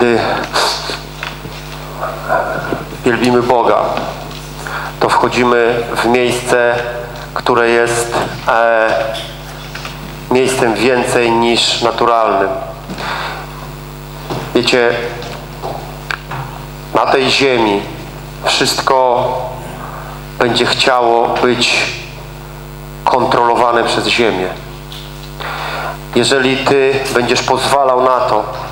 kiedy wielbimy Boga, to wchodzimy w miejsce, które jest e, miejscem więcej niż naturalnym. Wiecie, na tej ziemi wszystko będzie chciało być kontrolowane przez ziemię. Jeżeli Ty będziesz pozwalał na to,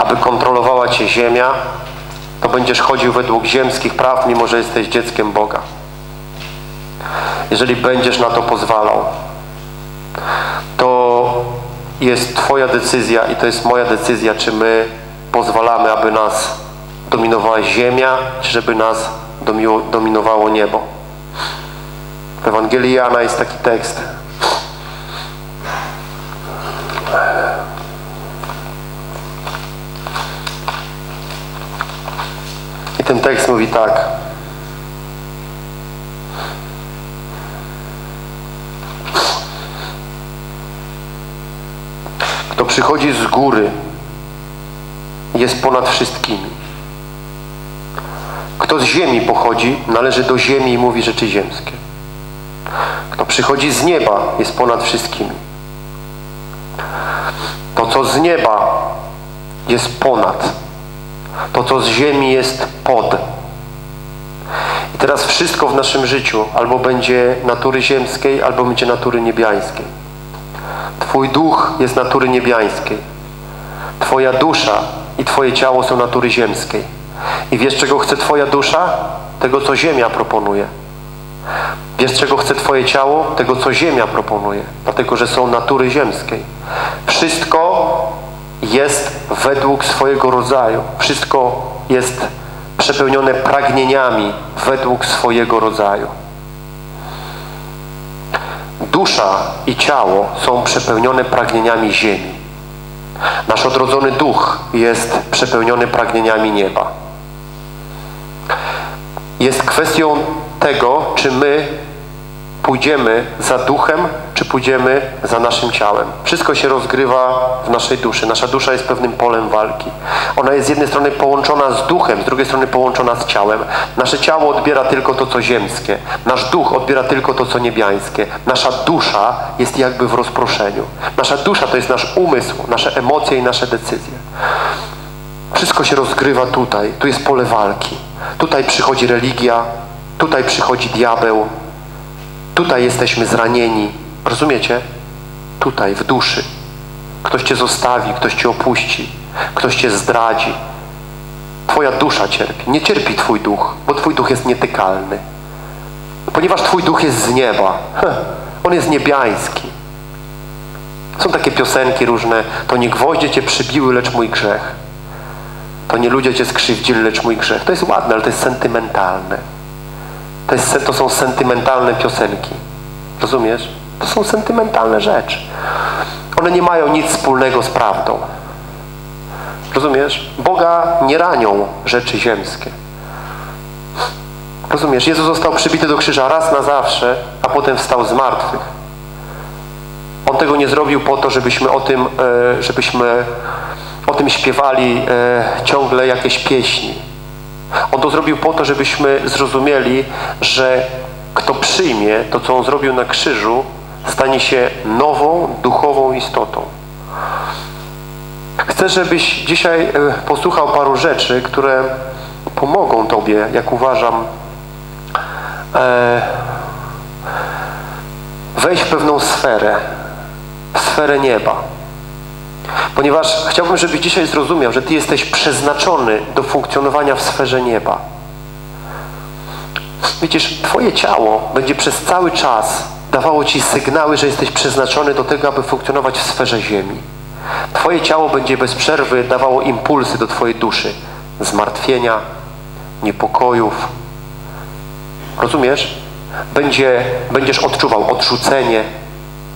aby kontrolowała Cię ziemia, to będziesz chodził według ziemskich praw, mimo że jesteś dzieckiem Boga. Jeżeli będziesz na to pozwalał, to jest Twoja decyzja i to jest moja decyzja, czy my pozwalamy, aby nas dominowała ziemia, czy żeby nas dominowało niebo. W Ewangelii Jana jest taki tekst. Ten tekst mówi tak. Kto przychodzi z góry, jest ponad wszystkimi. Kto z ziemi pochodzi, należy do ziemi i mówi rzeczy ziemskie. Kto przychodzi z nieba, jest ponad wszystkimi. To, co z nieba, jest ponad. To, co z ziemi, jest pod. I teraz wszystko w naszym życiu albo będzie natury ziemskiej, albo będzie natury niebiańskiej. Twój duch jest natury niebiańskiej. Twoja dusza i Twoje ciało są natury ziemskiej. I wiesz, czego chce Twoja dusza? Tego, co ziemia proponuje. Wiesz, czego chce Twoje ciało? Tego, co ziemia proponuje. Dlatego, że są natury ziemskiej. Wszystko jest według swojego rodzaju. Wszystko jest przepełnione pragnieniami według swojego rodzaju. Dusza i ciało są przepełnione pragnieniami ziemi. Nasz odrodzony duch jest przepełniony pragnieniami nieba. Jest kwestią tego, czy my pójdziemy za duchem, czy pójdziemy za naszym ciałem. Wszystko się rozgrywa w naszej duszy. Nasza dusza jest pewnym polem walki. Ona jest z jednej strony połączona z duchem, z drugiej strony połączona z ciałem. Nasze ciało odbiera tylko to, co ziemskie. Nasz duch odbiera tylko to, co niebiańskie. Nasza dusza jest jakby w rozproszeniu. Nasza dusza to jest nasz umysł, nasze emocje i nasze decyzje. Wszystko się rozgrywa tutaj. Tu jest pole walki. Tutaj przychodzi religia, tutaj przychodzi diabeł, Tutaj jesteśmy zranieni. Rozumiecie? Tutaj, w duszy. Ktoś cię zostawi, ktoś cię opuści, ktoś cię zdradzi. Twoja dusza cierpi. Nie cierpi twój duch, bo twój duch jest nietykalny. Ponieważ twój duch jest z nieba. On jest niebiański. Są takie piosenki różne. To nie gwoździe cię przybiły, lecz mój grzech. To nie ludzie cię skrzywdzili, lecz mój grzech. To jest ładne, ale to jest sentymentalne. To, jest, to są sentymentalne piosenki. Rozumiesz? To są sentymentalne rzeczy. One nie mają nic wspólnego z prawdą. Rozumiesz? Boga nie ranią rzeczy ziemskie. Rozumiesz? Jezus został przybity do krzyża raz na zawsze, a potem wstał z martwych. On tego nie zrobił po to, żebyśmy o tym, e, żebyśmy o tym śpiewali e, ciągle jakieś pieśni. On to zrobił po to, żebyśmy zrozumieli, że kto przyjmie to, co On zrobił na krzyżu, stanie się nową, duchową istotą. Chcę, żebyś dzisiaj e, posłuchał paru rzeczy, które pomogą Tobie, jak uważam, e, wejść w pewną sferę, w sferę nieba. Ponieważ chciałbym, żebyś dzisiaj zrozumiał, że Ty jesteś przeznaczony do funkcjonowania w sferze nieba. Widzisz, Twoje ciało będzie przez cały czas dawało Ci sygnały, że jesteś przeznaczony do tego, aby funkcjonować w sferze ziemi. Twoje ciało będzie bez przerwy dawało impulsy do Twojej duszy. Zmartwienia, niepokojów. Rozumiesz? Będzie, będziesz odczuwał odrzucenie,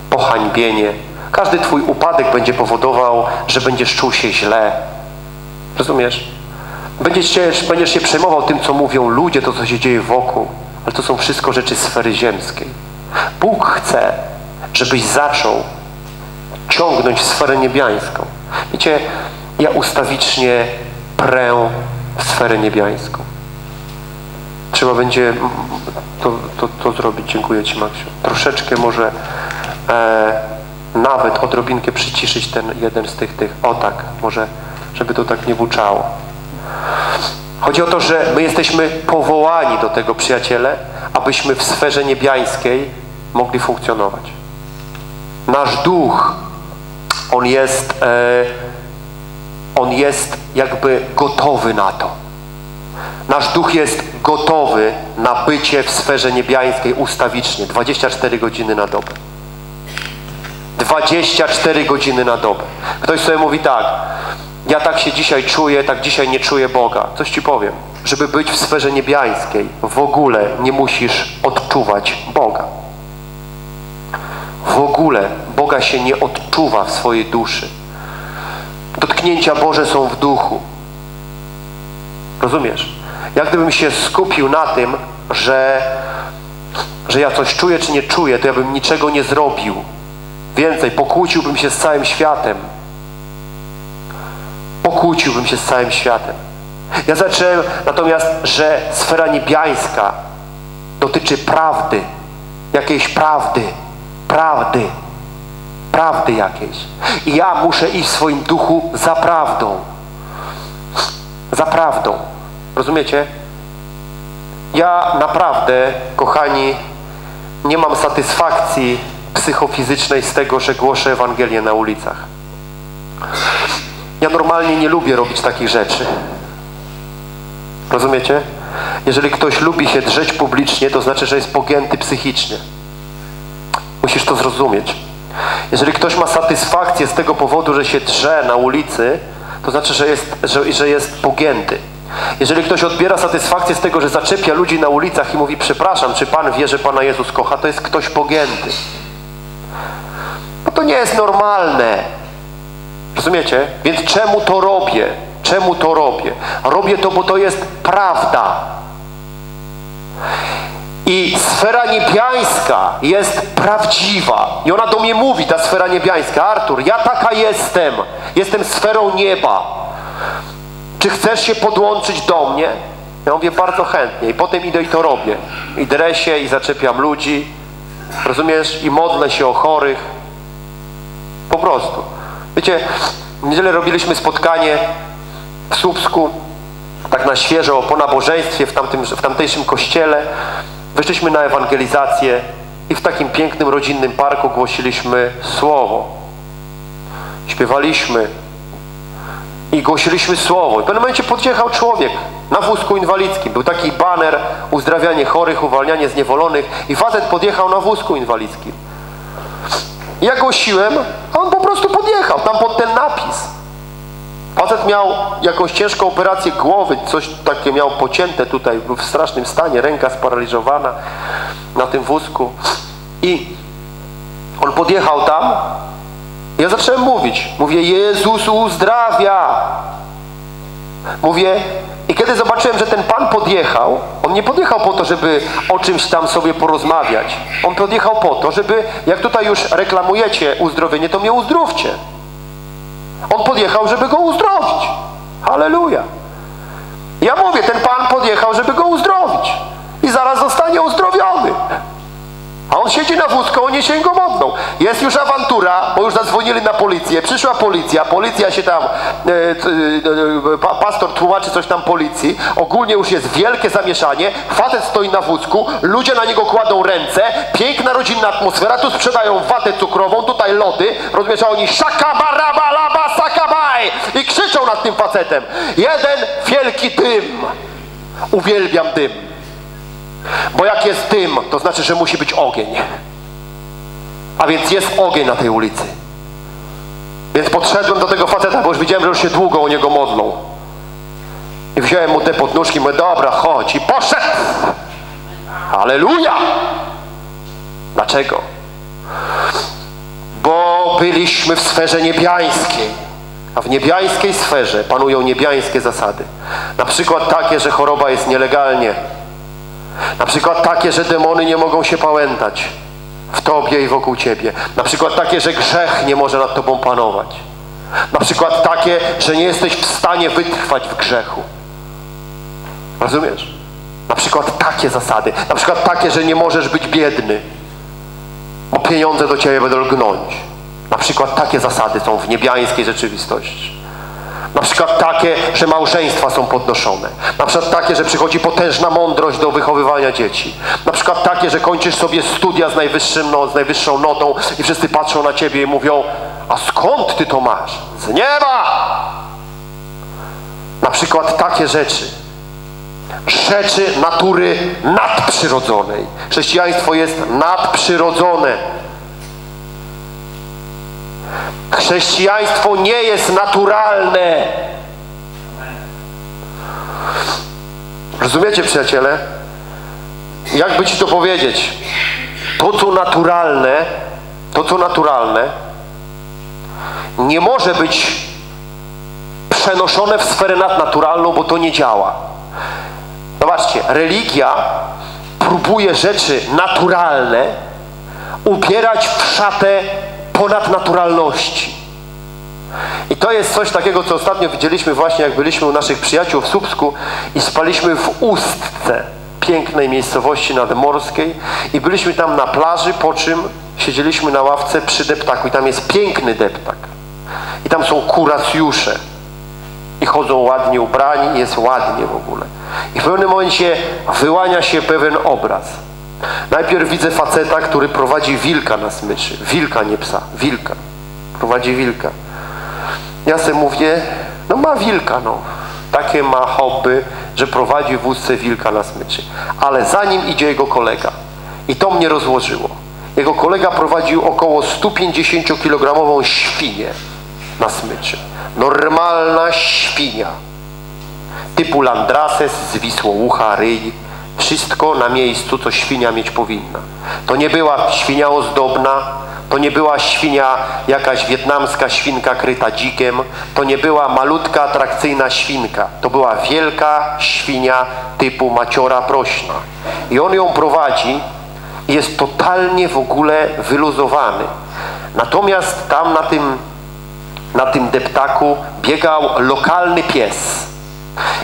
pohańbienie, każdy Twój upadek będzie powodował, że będziesz czuł się źle. Rozumiesz? Będziesz się, będziesz się przejmował tym, co mówią ludzie, to, co się dzieje wokół. Ale to są wszystko rzeczy sfery ziemskiej. Bóg chce, żebyś zaczął ciągnąć sferę niebiańską. Wiecie, Ja ustawicznie prę w sferę niebiańską. Trzeba będzie to, to, to zrobić. Dziękuję Ci, Maksiu. Troszeczkę może e, nawet odrobinkę przyciszyć ten jeden z tych, tych. O tak, może, żeby to tak nie buczało. Chodzi o to, że my jesteśmy powołani do tego, przyjaciele, abyśmy w sferze niebiańskiej mogli funkcjonować. Nasz duch, on jest, e, on jest jakby gotowy na to. Nasz duch jest gotowy na bycie w sferze niebiańskiej ustawicznie, 24 godziny na dobę. 24 godziny na dobę. Ktoś sobie mówi tak, ja tak się dzisiaj czuję, tak dzisiaj nie czuję Boga. Coś Ci powiem. Żeby być w sferze niebiańskiej, w ogóle nie musisz odczuwać Boga. W ogóle Boga się nie odczuwa w swojej duszy. Dotknięcia Boże są w duchu. Rozumiesz? Jak gdybym się skupił na tym, że, że ja coś czuję czy nie czuję, to ja bym niczego nie zrobił. Więcej, pokłóciłbym się z całym światem. Pokłóciłbym się z całym światem. Ja zacząłem natomiast, że sfera niebiańska dotyczy prawdy, jakiejś prawdy, prawdy, prawdy jakiejś. I ja muszę iść w swoim duchu za prawdą. Za prawdą. Rozumiecie? Ja naprawdę, kochani, nie mam satysfakcji psychofizycznej z tego, że głoszę Ewangelię na ulicach. Ja normalnie nie lubię robić takich rzeczy. Rozumiecie? Jeżeli ktoś lubi się drzeć publicznie, to znaczy, że jest pogięty psychicznie. Musisz to zrozumieć. Jeżeli ktoś ma satysfakcję z tego powodu, że się drze na ulicy, to znaczy, że jest, że, że jest pogięty. Jeżeli ktoś odbiera satysfakcję z tego, że zaczepia ludzi na ulicach i mówi, przepraszam, czy Pan wie, że Pana Jezus kocha, to jest ktoś pogięty. No to nie jest normalne. Rozumiecie? Więc czemu to robię? Czemu to robię? Robię to, bo to jest prawda. I sfera niebiańska jest prawdziwa. I ona do mnie mówi, ta sfera niebiańska. Artur, ja taka jestem. Jestem sferą nieba. Czy chcesz się podłączyć do mnie? Ja mówię bardzo chętnie. I potem idę i to robię. I dresie, i zaczepiam ludzi. Rozumiesz? I modlę się o chorych. Po prostu. Wiecie, w niedzielę robiliśmy spotkanie w Słupsku, tak na świeżo, po nabożeństwie w, tamtym, w tamtejszym kościele. Wyszliśmy na ewangelizację i w takim pięknym, rodzinnym parku głosiliśmy Słowo. Śpiewaliśmy i głosiliśmy Słowo. I w pewnym momencie podjechał człowiek na wózku inwalidzkim. Był taki baner, uzdrawianie chorych, uwalnianie zniewolonych i facet podjechał na wózku inwalidzkim. Ja głosiłem, a on po prostu podjechał tam pod ten napis. Facet miał jakąś ciężką operację głowy, coś takie miał pocięte tutaj, był w strasznym stanie, ręka sparaliżowana na tym wózku. I on podjechał tam, ja zacząłem mówić. Mówię, Jezus uzdrawia. Mówię, i kiedy zobaczyłem, że ten Pan podjechał, on nie podjechał po to, żeby o czymś tam sobie porozmawiać. On podjechał po to, żeby, jak tutaj już reklamujecie uzdrowienie, to mnie uzdrówcie. On podjechał, żeby go uzdrowić. Halleluja. Ja mówię, ten Pan podjechał, żeby go uzdrowić. I zaraz zostanie uzdrowiony. A on siedzi na wózku, oni się go modlą. Jest już awantura, bo już zadzwonili na policję. Przyszła policja, policja się tam, e, e, e, pastor tłumaczy coś tam policji. Ogólnie już jest wielkie zamieszanie. Facet stoi na wózku, ludzie na niego kładą ręce. Piękna rodzinna atmosfera. Tu sprzedają watę cukrową, tutaj lody. Rozumiesz, a oni laba, sakabaj i krzyczą nad tym facetem. Jeden wielki dym. Uwielbiam dym. Bo jak jest dym, to znaczy, że musi być ogień. A więc jest ogień na tej ulicy. Więc podszedłem do tego faceta, bo już widziałem, że już się długo o niego modlą. I wziąłem mu te podnóżki, mówię, dobra, chodź. I poszedł. Aleluja! Dlaczego? Bo byliśmy w sferze niebiańskiej. A w niebiańskiej sferze panują niebiańskie zasady. Na przykład takie, że choroba jest nielegalnie na przykład takie, że demony nie mogą się pałętać w Tobie i wokół Ciebie. Na przykład takie, że grzech nie może nad Tobą panować. Na przykład takie, że nie jesteś w stanie wytrwać w grzechu. Rozumiesz? Na przykład takie zasady. Na przykład takie, że nie możesz być biedny, bo pieniądze do ciebie będą lgnąć. Na przykład takie zasady są w niebiańskiej rzeczywistości. Na przykład takie, że małżeństwa są podnoszone. Na przykład takie, że przychodzi potężna mądrość do wychowywania dzieci. Na przykład takie, że kończysz sobie studia z, najwyższym, no, z najwyższą notą i wszyscy patrzą na ciebie i mówią a skąd ty to masz? Z nieba! Na przykład takie rzeczy. Rzeczy natury nadprzyrodzonej. Chrześcijaństwo jest nadprzyrodzone. Chrześcijaństwo nie jest naturalne. Rozumiecie, przyjaciele? Jakby ci to powiedzieć? To, co naturalne, to, co naturalne, nie może być przenoszone w sferę nadnaturalną, bo to nie działa. Zobaczcie, religia próbuje rzeczy naturalne ubierać w szatę ponadnaturalności. I to jest coś takiego, co ostatnio widzieliśmy właśnie, jak byliśmy u naszych przyjaciół w Słupsku i spaliśmy w Ustce, pięknej miejscowości nadmorskiej i byliśmy tam na plaży, po czym siedzieliśmy na ławce przy deptaku i tam jest piękny deptak. I tam są kuracjusze i chodzą ładnie ubrani, jest ładnie w ogóle. I w pewnym momencie wyłania się pewien obraz. Najpierw widzę faceta, który prowadzi wilka na smyczy. Wilka, nie psa. Wilka. Prowadzi wilka. Ja sobie mówię, no ma wilka, no. Takie ma hobby, że prowadzi w wózce wilka na smyczy. Ale za nim idzie jego kolega. I to mnie rozłożyło. Jego kolega prowadził około 150-kilogramową świnię na smyczy. Normalna świnia. Typu landrases z wisłołucha, ryj, wszystko na miejscu, co świnia mieć powinna. To nie była świnia ozdobna, to nie była świnia, jakaś wietnamska świnka kryta dzikiem, to nie była malutka, atrakcyjna świnka. To była wielka świnia typu maciora prośna. I on ją prowadzi i jest totalnie w ogóle wyluzowany. Natomiast tam na tym, na tym deptaku biegał lokalny pies.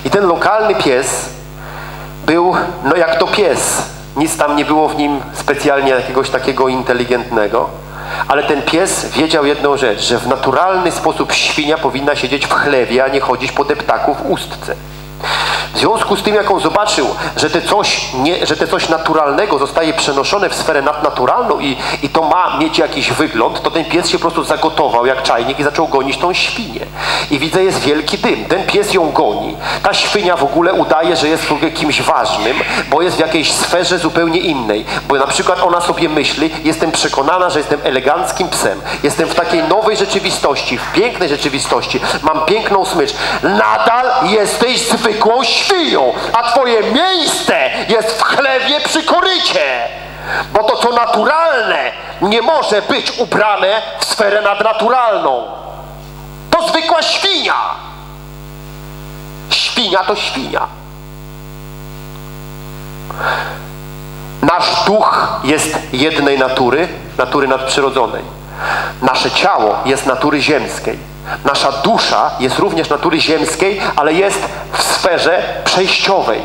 I ten lokalny pies był, no jak to pies. Nic tam nie było w nim specjalnie jakiegoś takiego inteligentnego. Ale ten pies wiedział jedną rzecz, że w naturalny sposób świnia powinna siedzieć w chlewie, a nie chodzić po deptaku w ustce. W związku z tym, jak on zobaczył, że te coś, nie, że te coś naturalnego zostaje przenoszone w sferę nadnaturalną i, i to ma mieć jakiś wygląd, to ten pies się po prostu zagotował jak czajnik i zaczął gonić tą świnię. I widzę, jest wielki dym. Ten pies ją goni. Ta świnia w ogóle udaje, że jest kimś ważnym, bo jest w jakiejś sferze zupełnie innej. Bo na przykład ona sobie myśli, jestem przekonana, że jestem eleganckim psem. Jestem w takiej nowej rzeczywistości, w pięknej rzeczywistości. Mam piękną smycz. Nadal jesteś zwykłą świnią, a twoje miejsce jest w chlewie przy korycie. Bo to, co naturalne, nie może być ubrane w sferę nadnaturalną. To zwykła świnia. Świnia to świnia. Nasz duch jest jednej natury, natury nadprzyrodzonej. Nasze ciało jest natury ziemskiej. Nasza dusza jest również natury ziemskiej, ale jest w sferze przejściowej.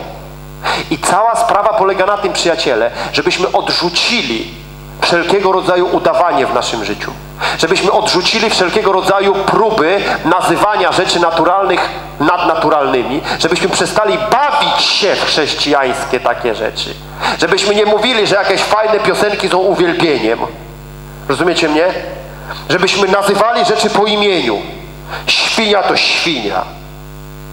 I cała sprawa polega na tym, przyjaciele, żebyśmy odrzucili wszelkiego rodzaju udawanie w naszym życiu. Żebyśmy odrzucili wszelkiego rodzaju próby nazywania rzeczy naturalnych nadnaturalnymi. Żebyśmy przestali bawić się w chrześcijańskie takie rzeczy. Żebyśmy nie mówili, że jakieś fajne piosenki są uwielbieniem. Rozumiecie mnie? Żebyśmy nazywali rzeczy po imieniu. Świnia to świnia.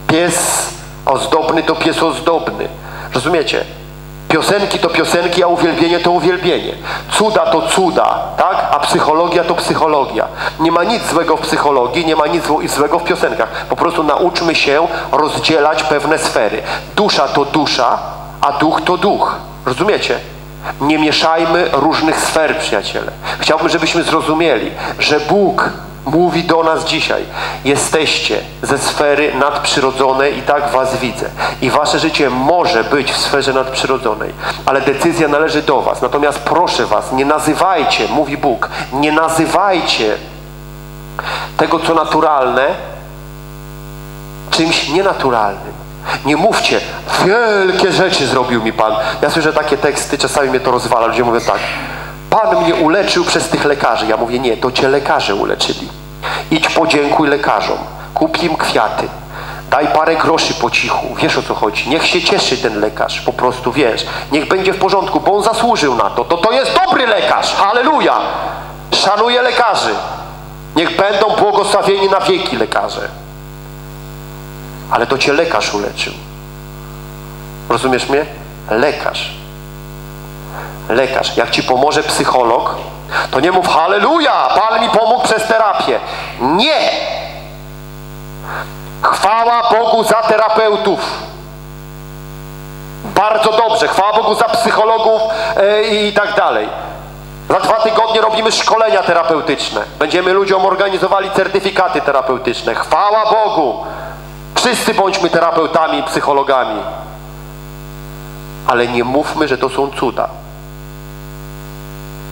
Pies ozdobny to pies ozdobny. Rozumiecie? Piosenki to piosenki, a uwielbienie to uwielbienie. Cuda to cuda, tak? A psychologia to psychologia. Nie ma nic złego w psychologii, nie ma nic złego w piosenkach. Po prostu nauczmy się rozdzielać pewne sfery. Dusza to dusza, a duch to duch. Rozumiecie? Nie mieszajmy różnych sfer, przyjaciele. Chciałbym, żebyśmy zrozumieli, że Bóg mówi do nas dzisiaj. Jesteście ze sfery nadprzyrodzonej i tak was widzę. I wasze życie może być w sferze nadprzyrodzonej, ale decyzja należy do was. Natomiast proszę was, nie nazywajcie, mówi Bóg, nie nazywajcie tego, co naturalne, czymś nienaturalnym. Nie mówcie, wielkie rzeczy zrobił mi Pan. Ja słyszę takie teksty, czasami mnie to rozwala. Ludzie mówią tak, Pan mnie uleczył przez tych lekarzy. Ja mówię, nie, to cię lekarze uleczyli. Idź podziękuj lekarzom, kup im kwiaty, daj parę groszy po cichu. Wiesz o co chodzi. Niech się cieszy ten lekarz, po prostu wiesz. Niech będzie w porządku, bo on zasłużył na to. To, to jest dobry lekarz, halleluja. Szanuję lekarzy. Niech będą błogosławieni na wieki lekarze. Ale to cię lekarz uleczył. Rozumiesz mnie? Lekarz. Lekarz. Jak ci pomoże psycholog, to nie mów halleluja, Pan mi pomógł przez terapię. Nie! Chwała Bogu za terapeutów. Bardzo dobrze. Chwała Bogu za psychologów yy, i tak dalej. Za dwa tygodnie robimy szkolenia terapeutyczne. Będziemy ludziom organizowali certyfikaty terapeutyczne. Chwała Bogu. Wszyscy bądźmy terapeutami i psychologami. Ale nie mówmy, że to są cuda.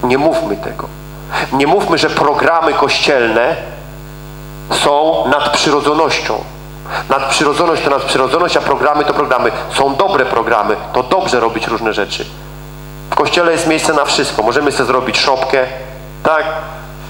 Nie mówmy tego. Nie mówmy, że programy kościelne są nadprzyrodzonością. Nadprzyrodzoność to nadprzyrodzoność, a programy to programy. Są dobre programy, to dobrze robić różne rzeczy. W kościele jest miejsce na wszystko. Możemy sobie zrobić szopkę, tak?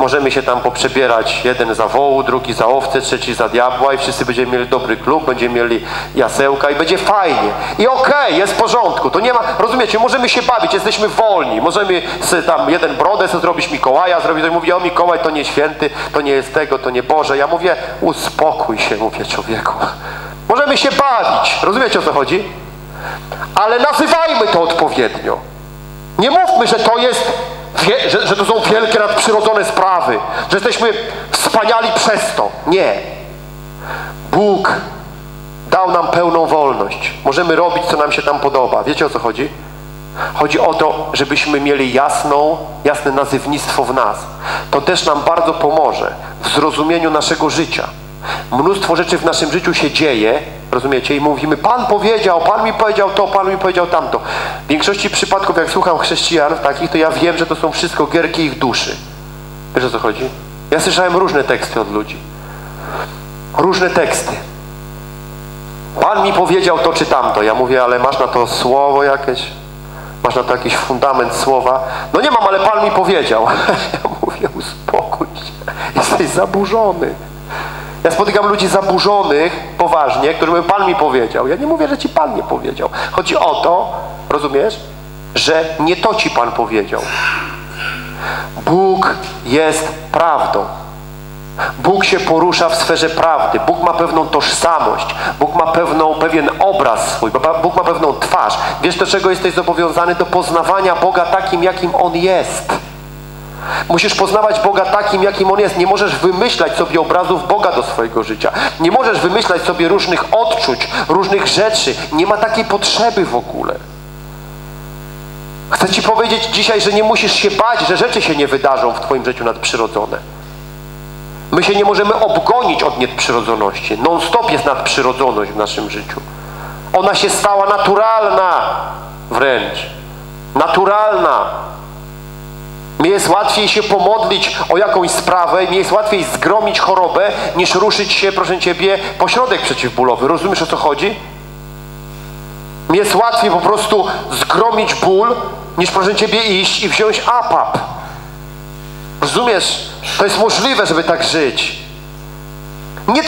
Możemy się tam poprzebierać, jeden za wołu, drugi za owce, trzeci za diabła i wszyscy będziemy mieli dobry klub, będziemy mieli jasełka i będzie fajnie. I okej, okay, jest w porządku, to nie ma, rozumiecie, możemy się bawić, jesteśmy wolni, możemy sobie tam jeden brodę sobie zrobić Mikołaja, zrobić, to mówi, o Mikołaj to nie święty, to nie jest tego, to nie Boże. Ja mówię, uspokój się, mówię człowieku. Możemy się bawić, rozumiecie o co chodzi? Ale nazywajmy to odpowiednio. Nie mówmy, że to jest wie, że, że to są wielkie nadprzyrodzone sprawy, że jesteśmy wspaniali przez to. Nie. Bóg dał nam pełną wolność. Możemy robić, co nam się tam podoba. Wiecie o co chodzi? Chodzi o to, żebyśmy mieli jasną, jasne nazywnictwo w nas. To też nam bardzo pomoże w zrozumieniu naszego życia. Mnóstwo rzeczy w naszym życiu się dzieje, rozumiecie? I mówimy, Pan powiedział, Pan mi powiedział to, Pan mi powiedział tamto. W większości przypadków, jak słucham chrześcijan takich, to ja wiem, że to są wszystko gierki ich duszy. Wiesz o co chodzi? Ja słyszałem różne teksty od ludzi. Różne teksty. Pan mi powiedział to czy tamto. Ja mówię, ale masz na to słowo jakieś? Masz na to jakiś fundament słowa? No nie mam, ale Pan mi powiedział. Ja mówię, uspokój się. Jesteś zaburzony. Ja spotykam ludzi zaburzonych, poważnie, którzy mówią, Pan mi powiedział. Ja nie mówię, że Ci Pan nie powiedział. Chodzi o to, rozumiesz, że nie to Ci Pan powiedział. Bóg jest prawdą. Bóg się porusza w sferze prawdy. Bóg ma pewną tożsamość. Bóg ma pewną, pewien obraz swój. Bóg ma pewną twarz. Wiesz, do czego jesteś zobowiązany? Do poznawania Boga takim, jakim On jest. Musisz poznawać Boga takim, jakim On jest. Nie możesz wymyślać sobie obrazów Boga do swojego życia. Nie możesz wymyślać sobie różnych odczuć, różnych rzeczy. Nie ma takiej potrzeby w ogóle. Chcę Ci powiedzieć dzisiaj, że nie musisz się bać, że rzeczy się nie wydarzą w Twoim życiu nadprzyrodzone. My się nie możemy obgonić od nadprzyrodzoności. Non-stop jest nadprzyrodzoność w naszym życiu. Ona się stała naturalna wręcz. Naturalna. Mi jest łatwiej się pomodlić o jakąś sprawę, mi jest łatwiej zgromić chorobę, niż ruszyć się, proszę Ciebie, po środek przeciwbólowy. Rozumiesz, o co chodzi? Mi jest łatwiej po prostu zgromić ból, niż, proszę Ciebie, iść i wziąć apap. Rozumiesz? To jest możliwe, żeby tak żyć. Nie,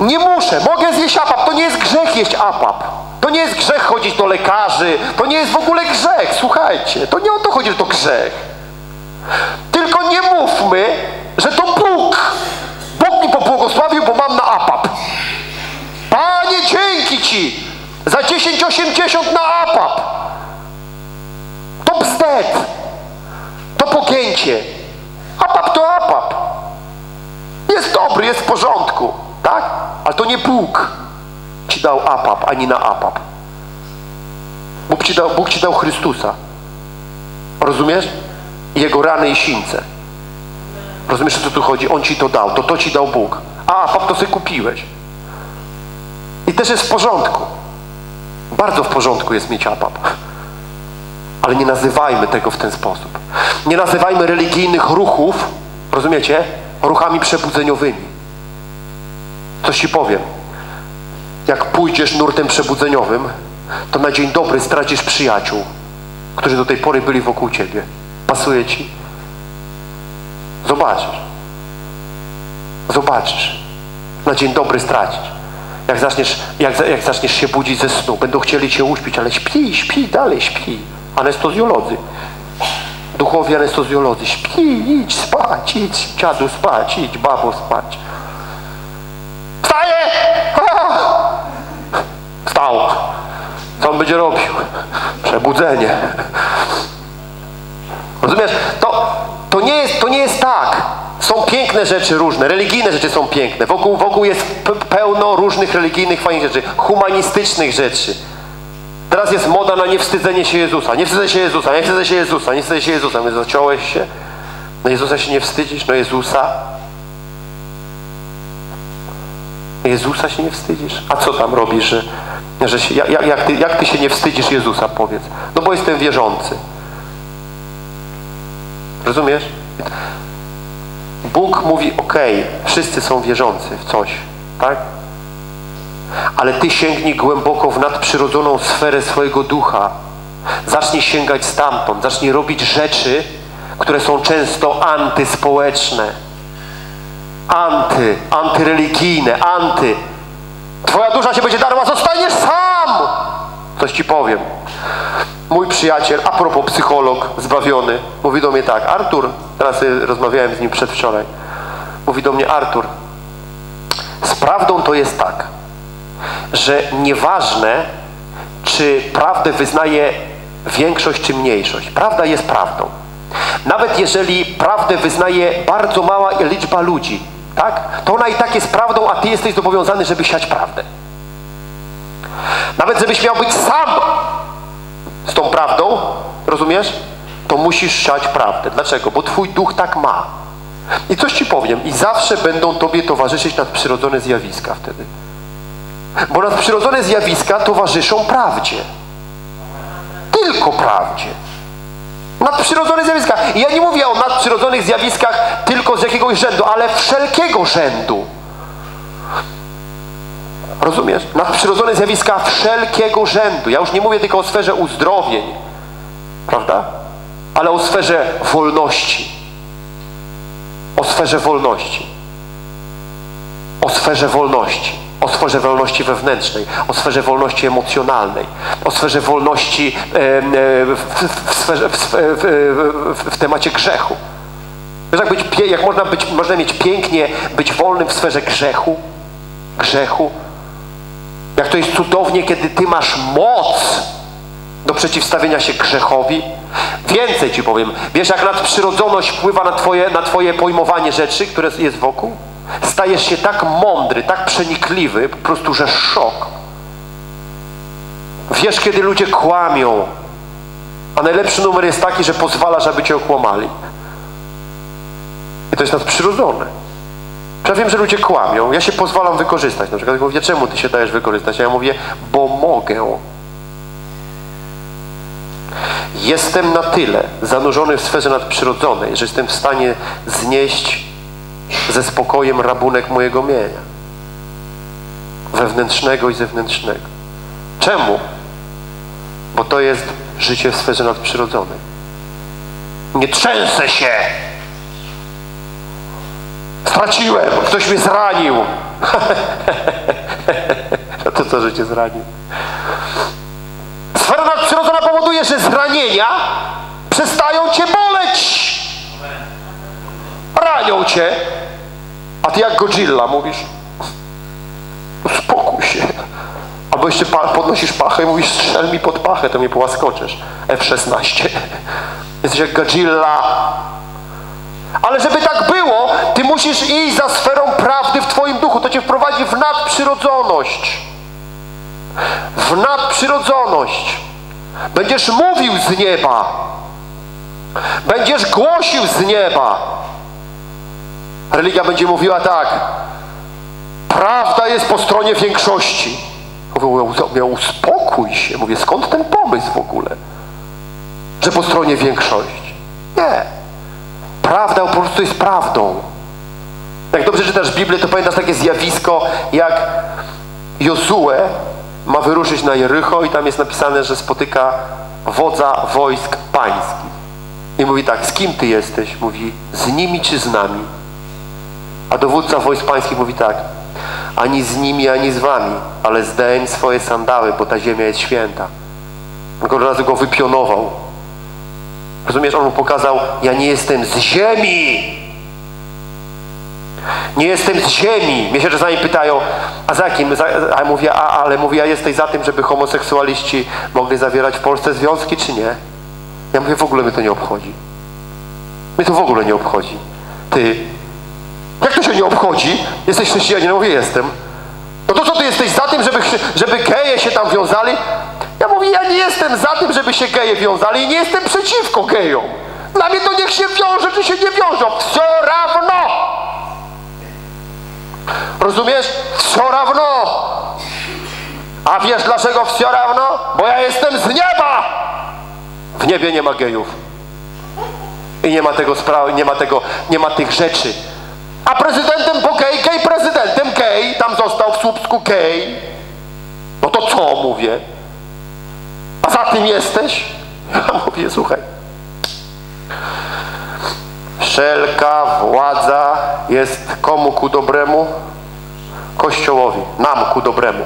nie muszę, mogę zjeść apap. To nie jest grzech jeść apap. To nie jest grzech chodzić do lekarzy. To nie jest w ogóle grzech. Słuchajcie, to nie o to chodzi, że to grzech. Tylko nie mówmy, że to Bóg. Bóg mi pobłogosławił, bo mam na APAP. Panie, dzięki Ci za 10,80 na APAP. To bzdet. To pogięcie. APAP to APAP. Jest dobry, jest w porządku. Tak? Ale to nie Bóg Ci dał APAP, ani na APAP. Bóg Ci dał, Bóg ci dał Chrystusa. Rozumiesz? Jego rany i sińce. Rozumiesz, o co tu chodzi? On ci to dał, to to ci dał Bóg. A, pap, to sobie kupiłeś. I też jest w porządku. Bardzo w porządku jest mieć apap. Ale nie nazywajmy tego w ten sposób. Nie nazywajmy religijnych ruchów, rozumiecie? ruchami przebudzeniowymi. Coś ci powiem. Jak pójdziesz nurtem przebudzeniowym, to na dzień dobry stracisz przyjaciół, którzy do tej pory byli wokół ciebie. Pasuje ci? Zobaczysz. Zobaczysz. Na dzień dobry stracisz. Jak zaczniesz, jak, jak zaczniesz się budzić ze snu, będą chcieli cię uśpić, ale śpi, śpi, dalej śpi. Anestezjolodzy. Duchowi anestezjolodzy. Śpi, idź spać, idź dziadu spać, idź babo spać. Wstaje! Wstał. Co on będzie robił? Przebudzenie. Rozumiesz? To, to, nie jest, to nie jest tak. Są piękne rzeczy różne, religijne rzeczy są piękne. Wokół, wokół jest pełno różnych religijnych, fajnych rzeczy, humanistycznych rzeczy. Teraz jest moda na niewstydzenie się Jezusa. Nie wstydzę się Jezusa, nie wstydzę się Jezusa, nie wstydzę się Jezusa. My zaciąłeś się? No Jezusa się nie wstydzisz? No Jezusa? Jezusa się nie wstydzisz? A co tam robisz, że, że się, jak, jak, ty, jak ty się nie wstydzisz Jezusa, powiedz? No bo jestem wierzący. Rozumiesz? Bóg mówi, ok, wszyscy są wierzący w coś, tak? Ale ty sięgnij głęboko w nadprzyrodzoną sferę swojego ducha. Zacznij sięgać stamtąd, zacznij robić rzeczy, które są często antyspołeczne. Anty, antyreligijne, anty. Twoja dusza się będzie darła, zostaniesz sam! Coś ci powiem. Mój przyjaciel, a propos psycholog zbawiony, mówi do mnie tak, Artur, teraz rozmawiałem z nim przedwczoraj, mówi do mnie, Artur, z prawdą to jest tak, że nieważne, czy prawdę wyznaje większość czy mniejszość. Prawda jest prawdą. Nawet jeżeli prawdę wyznaje bardzo mała liczba ludzi, tak? To ona i tak jest prawdą, a ty jesteś zobowiązany, żeby siać prawdę. Nawet żebyś miał być sam rozumiesz? To musisz siać prawdę. Dlaczego? Bo twój duch tak ma. I coś ci powiem, i zawsze będą tobie towarzyszyć nadprzyrodzone zjawiska wtedy. Bo nadprzyrodzone zjawiska towarzyszą prawdzie. Tylko prawdzie. Nadprzyrodzone zjawiska. I ja nie mówię o nadprzyrodzonych zjawiskach tylko z jakiegoś rzędu, ale wszelkiego rzędu. Rozumiesz? Nadprzyrodzone zjawiska wszelkiego rzędu. Ja już nie mówię tylko o sferze uzdrowień, prawda? Ale o sferze wolności. O sferze wolności. O sferze wolności. O sferze wolności wewnętrznej, o sferze wolności emocjonalnej, o sferze wolności w temacie grzechu. Wiesz, jak, być, jak można, być, można mieć pięknie być wolnym w sferze grzechu, grzechu, jak to jest cudownie, kiedy Ty masz moc do przeciwstawienia się grzechowi. Więcej Ci powiem. Wiesz, jak nadprzyrodzoność wpływa na Twoje, na twoje pojmowanie rzeczy, które jest wokół? Stajesz się tak mądry, tak przenikliwy, po prostu, że szok. Wiesz, kiedy ludzie kłamią, a najlepszy numer jest taki, że pozwalasz, aby Cię okłamali. I to jest nadprzyrodzone. Ja wiem, że ludzie kłamią. Ja się pozwalam wykorzystać. Na przykład mówię, czemu ty się dajesz wykorzystać? A ja mówię, bo mogę. Jestem na tyle zanurzony w sferze nadprzyrodzonej, że jestem w stanie znieść ze spokojem rabunek mojego mienia. Wewnętrznego i zewnętrznego. Czemu? Bo to jest życie w sferze nadprzyrodzonej. Nie trzęsę się, Straciłem, ktoś mnie zranił. A to co, że cię zranił? Powoduje, że zranienia przestają cię boleć. Ranią cię. A ty jak Godzilla mówisz, uspokój się. Albo jeszcze podnosisz pachę i mówisz, strzel mi pod pachę, to mnie połaskoczysz. F-16. Jesteś jak Godzilla. Ale żeby tak było, ty musisz iść za sferą prawdy w twoim duchu. To cię wprowadzi w nadprzyrodzoność. W nadprzyrodzoność. Będziesz mówił z nieba. Będziesz głosił z nieba. Religia będzie mówiła tak. Prawda jest po stronie większości. Mówię, uspokój się. Mówię, skąd ten pomysł w ogóle? Że po stronie większości. Nie. Prawda po prostu jest prawdą. Jak dobrze czytasz Biblię, to pamiętasz takie zjawisko, jak Jozue ma wyruszyć na Jericho i tam jest napisane, że spotyka wodza wojsk pańskich. I mówi tak, z kim ty jesteś? Mówi, z nimi czy z nami? A dowódca wojsk pańskich mówi tak, ani z nimi, ani z wami, ale zdejm swoje sandały, bo ta ziemia jest święta. On od razu go wypionował. Rozumiesz, on mu pokazał, ja nie jestem z ziemi, nie jestem z ziemi. Mnie się czasami pytają, a za kim? A ja mówię, a, ale mówię, a jesteś za tym, żeby homoseksualiści mogli zawierać w Polsce związki, czy nie? Ja mówię, w ogóle mnie to nie obchodzi. Mnie to w ogóle nie obchodzi. Ty, jak to się nie obchodzi? Jesteś chrześcijaninem? Mówię, jestem. No to co ty jesteś za tym, żeby, żeby geje się tam wiązali? Ja mówię, ja nie jestem za tym, żeby się geje wiązali i nie jestem przeciwko gejom. Dla mnie to niech się wiąże, czy się nie wiążą. Wsio rawno! Rozumiesz? Wsio ravno. A wiesz dlaczego wsio ravno? Bo ja jestem z nieba. W niebie nie ma gejów. I nie ma tego sprawy, nie ma tego, nie ma tych rzeczy. A prezydentem po gej, gej prezydentem gej, tam został w Słupsku gej. No to co mówię? A za tym jesteś? Ja mówię, słuchaj. Wszelka władza jest komu ku dobremu? Kościołowi, nam ku dobremu.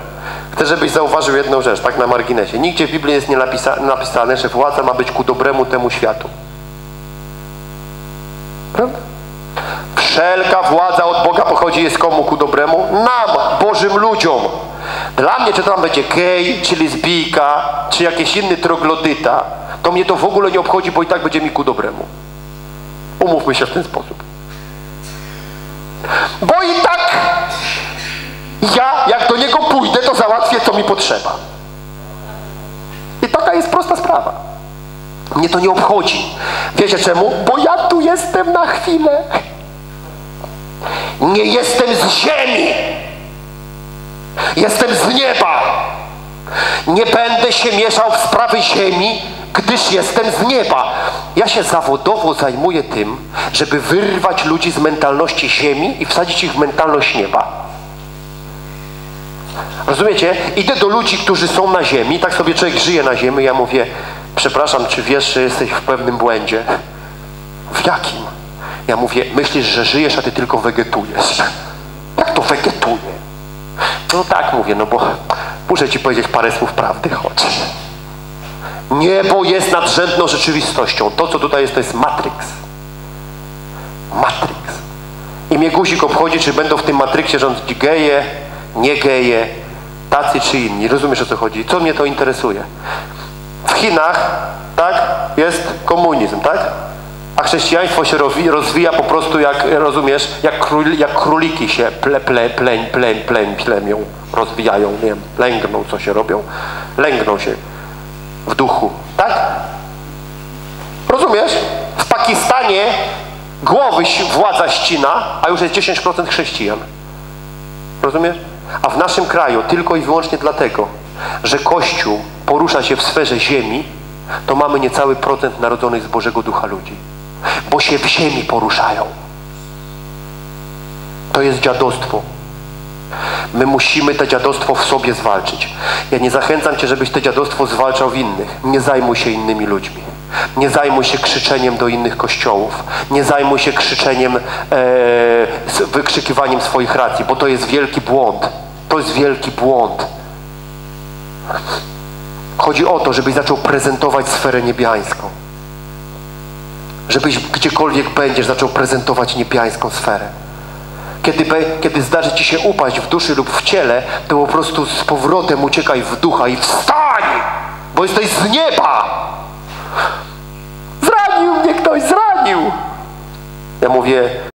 Chcę, żebyś zauważył jedną rzecz, tak na marginesie. Nigdzie w Biblii jest nie napisa napisane, że władza ma być ku dobremu temu światu. Prawda? Wszelka władza od Boga pochodzi jest komu ku dobremu? Nam, Bożym ludziom. Dla mnie, czy tam będzie gej, czy lesbijka, czy jakiś inny troglodyta, to mnie to w ogóle nie obchodzi, bo i tak będzie mi ku dobremu. Umówmy się w ten sposób. Bo i tak ja, jak do niego pójdę, to załatwię, co mi potrzeba. I taka jest prosta sprawa. Mnie to nie obchodzi. Wiecie czemu? Bo ja tu jestem na chwilę. Nie jestem z ziemi. Jestem z nieba. Nie będę się mieszał w sprawy ziemi, gdyż jestem z nieba. Ja się zawodowo zajmuję tym, żeby wyrwać ludzi z mentalności ziemi i wsadzić ich w mentalność nieba. Rozumiecie? Idę do ludzi, którzy są na ziemi, tak sobie człowiek żyje na ziemi, ja mówię, przepraszam, czy wiesz, że jesteś w pewnym błędzie? W jakim? Ja mówię, myślisz, że żyjesz, a ty tylko wegetujesz. Jak to wegetuje? No tak mówię, no bo muszę ci powiedzieć parę słów prawdy, chodź. Niebo jest nadrzędną rzeczywistością. To, co tutaj jest, to jest Matrix. Matrix. I mnie guzik obchodzi, czy będą w tym Matrixie rządzić geje, nie geje, tacy czy inni. Rozumiesz o co chodzi? Co mnie to interesuje? W Chinach, tak, jest komunizm, tak? A chrześcijaństwo się rozwija po prostu jak, rozumiesz, jak, król, jak króliki się ple, ple, pleń, pleń, pleń, plemią, rozwijają, nie wiem, lęgną, co się robią, lęgną się w duchu, tak? Rozumiesz? W Pakistanie głowy władza ścina, a już jest 10% chrześcijan. Rozumiesz? A w naszym kraju tylko i wyłącznie dlatego, że Kościół porusza się w sferze ziemi, to mamy niecały procent narodzonych z Bożego Ducha ludzi. Bo się w ziemi poruszają. To jest dziadostwo. My musimy to dziadostwo w sobie zwalczyć. Ja nie zachęcam Cię, żebyś to dziadostwo zwalczał w innych. Nie zajmuj się innymi ludźmi. Nie zajmuj się krzyczeniem do innych kościołów. Nie zajmuj się krzyczeniem, e, wykrzykiwaniem swoich racji, bo to jest wielki błąd. To jest wielki błąd. Chodzi o to, żebyś zaczął prezentować sferę niebiańską. Żebyś gdziekolwiek będziesz zaczął prezentować niebiańską sferę. Kiedy, kiedy zdarzy ci się upaść w duszy lub w ciele, to po prostu z powrotem uciekaj w ducha i wstań, bo jesteś z nieba. Zranił mnie ktoś, zranił. Ja mówię,